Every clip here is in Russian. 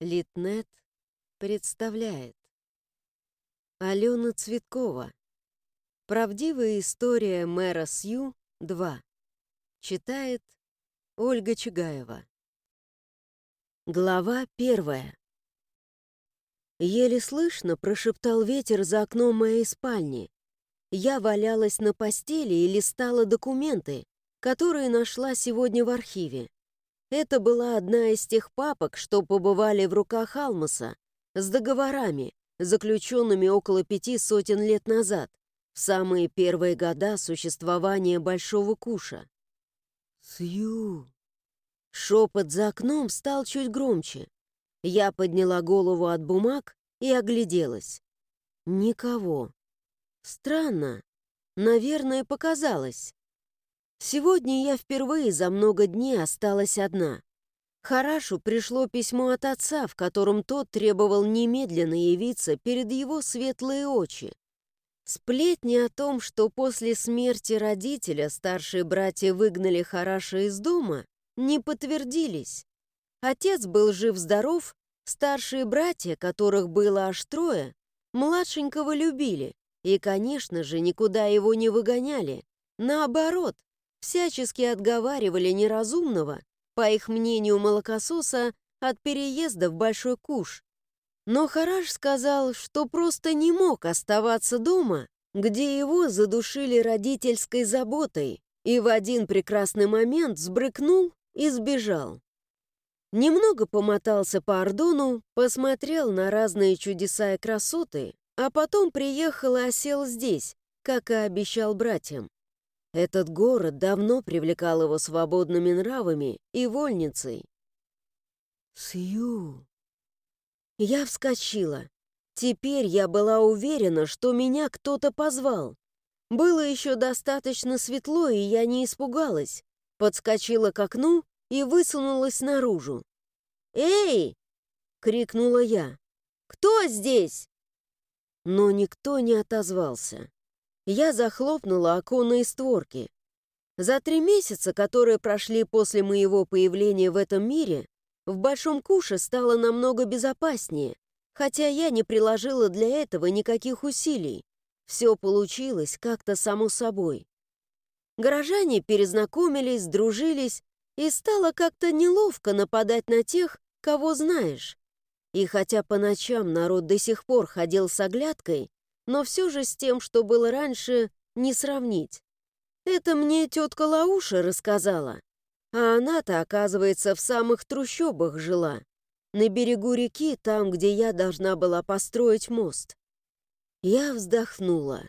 Литнет представляет. Алена Цветкова. Правдивая история мэра Сью 2 Читает Ольга Чугаева. Глава первая. Еле слышно прошептал ветер за окном моей спальни. Я валялась на постели и листала документы, которые нашла сегодня в архиве. Это была одна из тех папок, что побывали в руках Алмаса, с договорами, заключенными около пяти сотен лет назад, в самые первые года существования Большого Куша. «Сью!» Шепот за окном стал чуть громче. Я подняла голову от бумаг и огляделась. Никого. Странно. Наверное, показалось. Сегодня я впервые за много дней осталась одна. Харашу пришло письмо от отца, в котором тот требовал немедленно явиться перед его светлые очи. Сплетни о том, что после смерти родителя старшие братья выгнали Хараша из дома, не подтвердились. Отец был жив-здоров, старшие братья, которых было аж трое, младшенького любили и, конечно же, никуда его не выгоняли. Наоборот, всячески отговаривали неразумного, по их мнению молокососа, от переезда в Большой Куш. Но Хараш сказал, что просто не мог оставаться дома, где его задушили родительской заботой, и в один прекрасный момент сбрыкнул и сбежал. Немного помотался по Ордону, посмотрел на разные чудеса и красоты, а потом приехал и осел здесь, как и обещал братьям. Этот город давно привлекал его свободными нравами и вольницей. «Сью!» Я вскочила. Теперь я была уверена, что меня кто-то позвал. Было еще достаточно светло, и я не испугалась. Подскочила к окну и высунулась наружу. «Эй!» — крикнула я. «Кто здесь?» Но никто не отозвался я захлопнула оконные створки. За три месяца, которые прошли после моего появления в этом мире, в Большом Куше стало намного безопаснее, хотя я не приложила для этого никаких усилий. Все получилось как-то само собой. Горожане перезнакомились, дружились, и стало как-то неловко нападать на тех, кого знаешь. И хотя по ночам народ до сих пор ходил с оглядкой, но все же с тем, что было раньше, не сравнить. Это мне тетка Лауша рассказала. А она-то, оказывается, в самых трущобах жила. На берегу реки, там, где я должна была построить мост. Я вздохнула.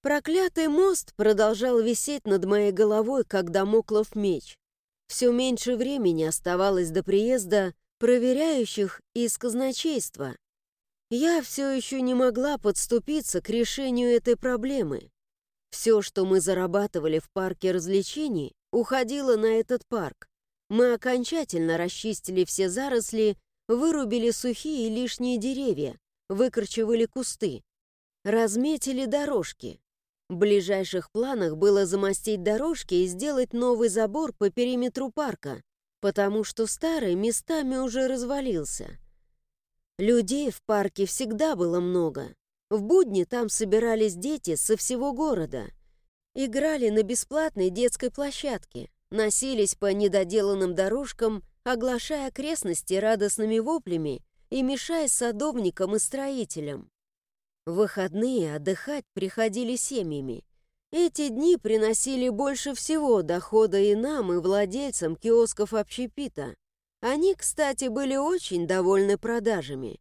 Проклятый мост продолжал висеть над моей головой, как домоклов меч. Все меньше времени оставалось до приезда проверяющих из казначейства. Я все еще не могла подступиться к решению этой проблемы. Все, что мы зарабатывали в парке развлечений, уходило на этот парк. Мы окончательно расчистили все заросли, вырубили сухие и лишние деревья, выкорчевали кусты, разметили дорожки. В ближайших планах было замостить дорожки и сделать новый забор по периметру парка, потому что старый местами уже развалился. Людей в парке всегда было много. В будни там собирались дети со всего города. Играли на бесплатной детской площадке, носились по недоделанным дорожкам, оглашая окрестности радостными воплями и мешая садовникам и строителям. В выходные отдыхать приходили семьями. Эти дни приносили больше всего дохода и нам, и владельцам киосков общепита. Они, кстати, были очень довольны продажами.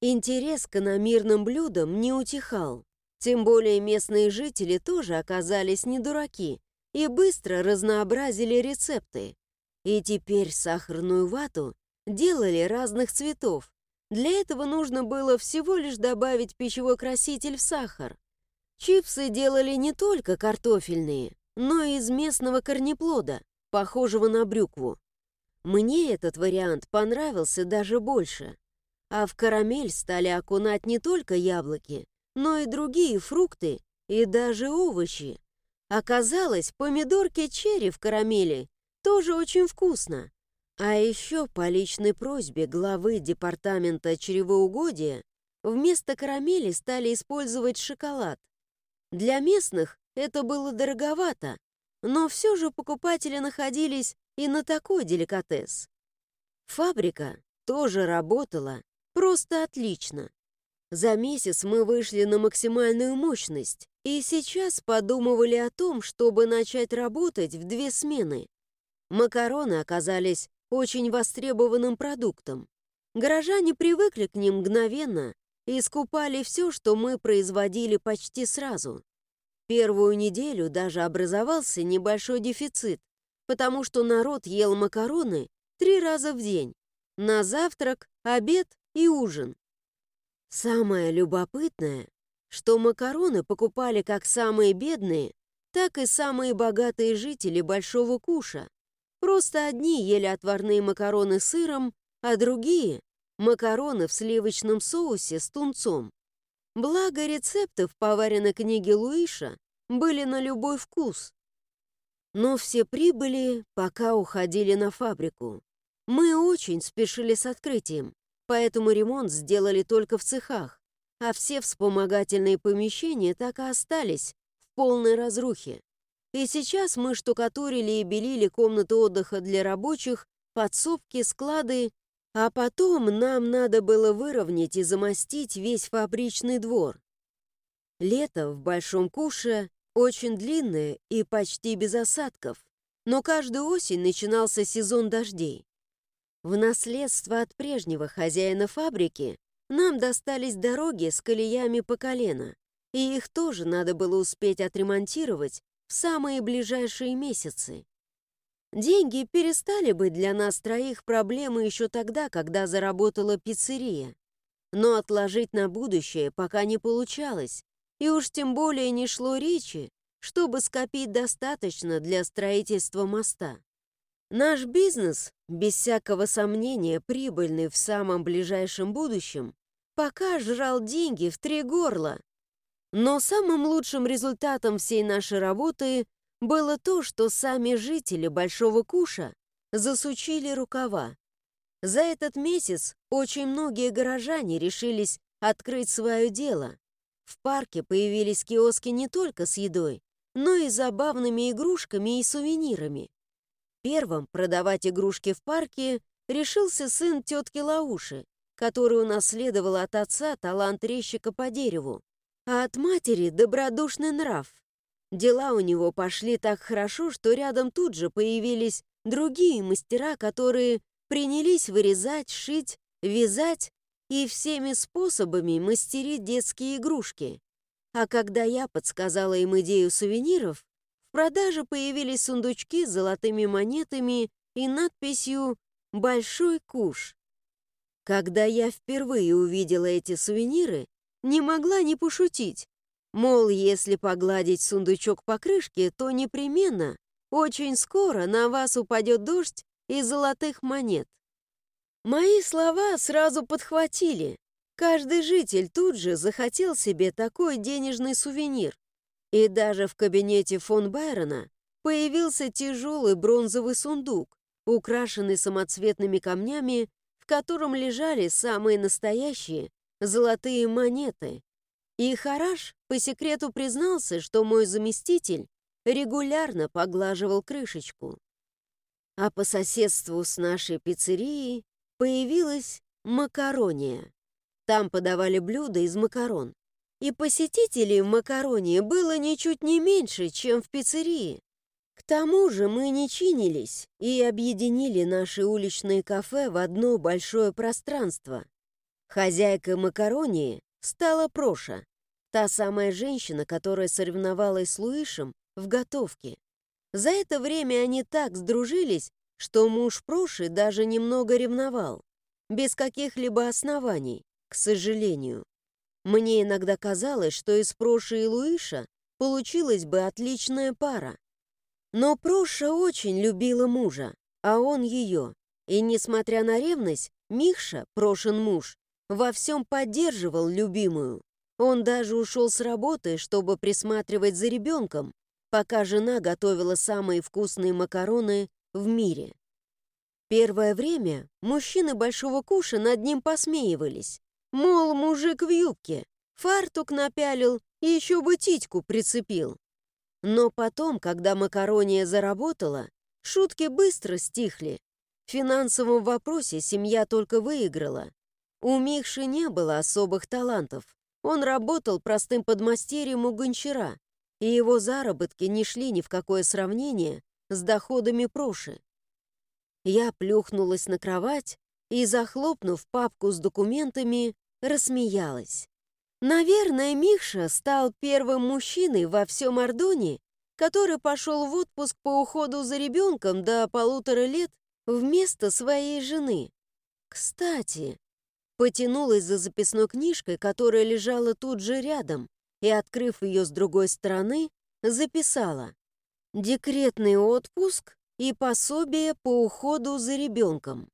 Интерес к иномирным блюдам не утихал. Тем более местные жители тоже оказались не дураки и быстро разнообразили рецепты. И теперь сахарную вату делали разных цветов. Для этого нужно было всего лишь добавить пищевой краситель в сахар. Чипсы делали не только картофельные, но и из местного корнеплода, похожего на брюкву. Мне этот вариант понравился даже больше. А в карамель стали окунать не только яблоки, но и другие фрукты и даже овощи. Оказалось, помидорки черри в карамели тоже очень вкусно. А еще по личной просьбе главы департамента чревоугодия вместо карамели стали использовать шоколад. Для местных это было дороговато, но все же покупатели находились и на такой деликатес. Фабрика тоже работала просто отлично. За месяц мы вышли на максимальную мощность и сейчас подумывали о том, чтобы начать работать в две смены. Макароны оказались очень востребованным продуктом. Горожане привыкли к ним мгновенно и скупали все, что мы производили почти сразу. Первую неделю даже образовался небольшой дефицит, потому что народ ел макароны три раза в день, на завтрак, обед и ужин. Самое любопытное, что макароны покупали как самые бедные, так и самые богатые жители Большого Куша. Просто одни ели отварные макароны с сыром, а другие — макароны в сливочном соусе с тунцом. Благо рецепты в поваренной книге Луиша были на любой вкус. Но все прибыли, пока уходили на фабрику. Мы очень спешили с открытием, поэтому ремонт сделали только в цехах, а все вспомогательные помещения так и остались в полной разрухе. И сейчас мы штукатурили и белили комнаты отдыха для рабочих, подсобки, склады, а потом нам надо было выровнять и замостить весь фабричный двор. Лето в Большом Куше очень длинное и почти без осадков, но каждую осень начинался сезон дождей. В наследство от прежнего хозяина фабрики нам достались дороги с колеями по колено, и их тоже надо было успеть отремонтировать в самые ближайшие месяцы. Деньги перестали быть для нас троих проблемой еще тогда, когда заработала пиццерия. Но отложить на будущее пока не получалось, и уж тем более не шло речи, чтобы скопить достаточно для строительства моста. Наш бизнес, без всякого сомнения, прибыльный в самом ближайшем будущем, пока жрал деньги в три горла. Но самым лучшим результатом всей нашей работы было то, что сами жители Большого Куша засучили рукава. За этот месяц очень многие горожане решились открыть свое дело. В парке появились киоски не только с едой, но и забавными игрушками и сувенирами. Первым продавать игрушки в парке решился сын тетки Лауши, который унаследовал от отца талант резчика по дереву, а от матери добродушный нрав. Дела у него пошли так хорошо, что рядом тут же появились другие мастера, которые принялись вырезать, шить, вязать и всеми способами мастерить детские игрушки. А когда я подсказала им идею сувениров, в продаже появились сундучки с золотыми монетами и надписью «Большой куш». Когда я впервые увидела эти сувениры, не могла не пошутить. Мол, если погладить сундучок по крышке, то непременно, очень скоро на вас упадет дождь из золотых монет. Мои слова сразу подхватили. Каждый житель тут же захотел себе такой денежный сувенир. И даже в кабинете фон Байрона появился тяжелый бронзовый сундук, украшенный самоцветными камнями, в котором лежали самые настоящие золотые монеты. И Хараш по секрету признался, что мой заместитель регулярно поглаживал крышечку. А по соседству с нашей пиццерией появилась макарония. Там подавали блюда из макарон. И посетителей в Макароне было ничуть не меньше, чем в пиццерии. К тому же мы не чинились и объединили наши уличные кафе в одно большое пространство. Хозяйкой Макаронии стала Проша, та самая женщина, которая соревновалась с Луишем в готовке. За это время они так сдружились, что муж Проши даже немного ревновал, без каких-либо оснований, к сожалению. Мне иногда казалось, что из Проши и Луиша получилась бы отличная пара. Но Проша очень любила мужа, а он ее. И, несмотря на ревность, Миша, Прошин муж, во всем поддерживал любимую. Он даже ушел с работы, чтобы присматривать за ребенком, пока жена готовила самые вкусные макароны в мире. Первое время мужчины Большого Куша над ним посмеивались. Мол, мужик в юбке, фартук напялил и еще бы титьку прицепил. Но потом, когда макарония заработала, шутки быстро стихли. В финансовом вопросе семья только выиграла. У Михши не было особых талантов. Он работал простым подмастерьем у гончара, и его заработки не шли ни в какое сравнение с доходами Проши. Я плюхнулась на кровать и, захлопнув папку с документами, рассмеялась. Наверное, Миша стал первым мужчиной во всем Ордоне, который пошел в отпуск по уходу за ребенком до полутора лет вместо своей жены. Кстати, потянулась за записной книжкой, которая лежала тут же рядом, и, открыв ее с другой стороны, записала «Декретный отпуск и пособие по уходу за ребенком».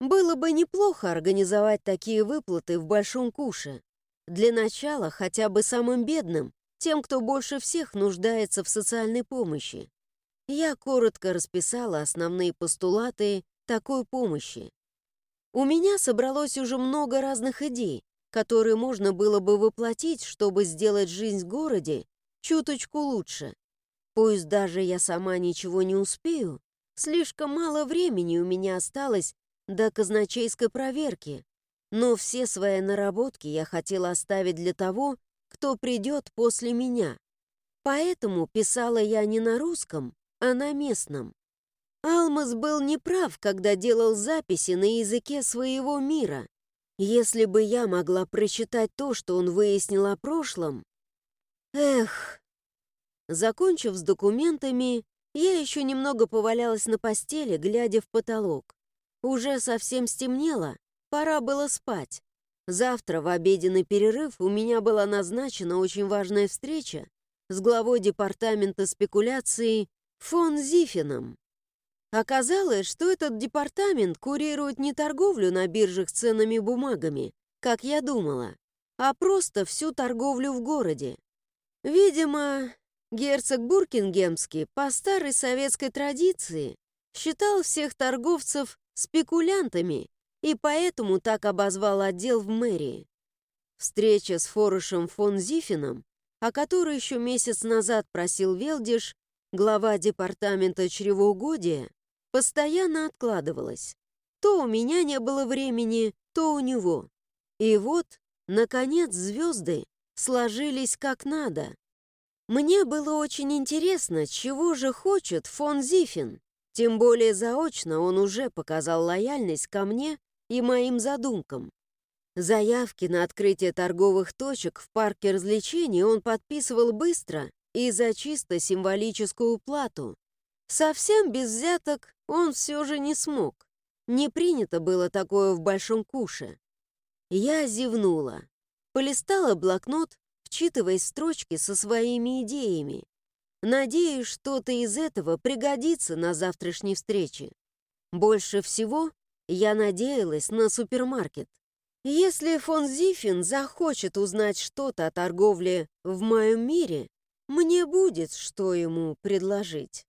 Было бы неплохо организовать такие выплаты в Большом Куше. Для начала хотя бы самым бедным, тем, кто больше всех нуждается в социальной помощи. Я коротко расписала основные постулаты такой помощи. У меня собралось уже много разных идей, которые можно было бы воплотить, чтобы сделать жизнь в городе чуточку лучше. Пусть даже я сама ничего не успею, слишком мало времени у меня осталось до казначейской проверки, но все свои наработки я хотела оставить для того, кто придет после меня. Поэтому писала я не на русском, а на местном. Алмаз был неправ, когда делал записи на языке своего мира. Если бы я могла прочитать то, что он выяснил о прошлом... Эх... Закончив с документами, я еще немного повалялась на постели, глядя в потолок. Уже совсем стемнело, Пора было спать. Завтра в обеденный перерыв у меня была назначена очень важная встреча с главой департамента спекуляций фон Зифином. Оказалось, что этот департамент курирует не торговлю на биржах ценными бумагами, как я думала, а просто всю торговлю в городе. Видимо, герцог Буркингемский по старой советской традиции считал всех торговцев спекулянтами и поэтому так обозвал отдел в мэрии. Встреча с Форушем фон Зифином, о которой еще месяц назад просил Велдиш, глава департамента чревоугодия, постоянно откладывалась. То у меня не было времени, то у него. И вот, наконец, звезды сложились как надо. Мне было очень интересно, чего же хочет фон Зифин. Тем более заочно он уже показал лояльность ко мне и моим задумкам. Заявки на открытие торговых точек в парке развлечений он подписывал быстро и за чисто символическую плату. Совсем без взяток он все же не смог. Не принято было такое в Большом Куше. Я зевнула, полистала блокнот, вчитываясь строчки со своими идеями. Надеюсь, что-то из этого пригодится на завтрашней встрече. Больше всего я надеялась на супермаркет. Если фон Зифин захочет узнать что-то о торговле в моем мире, мне будет что ему предложить.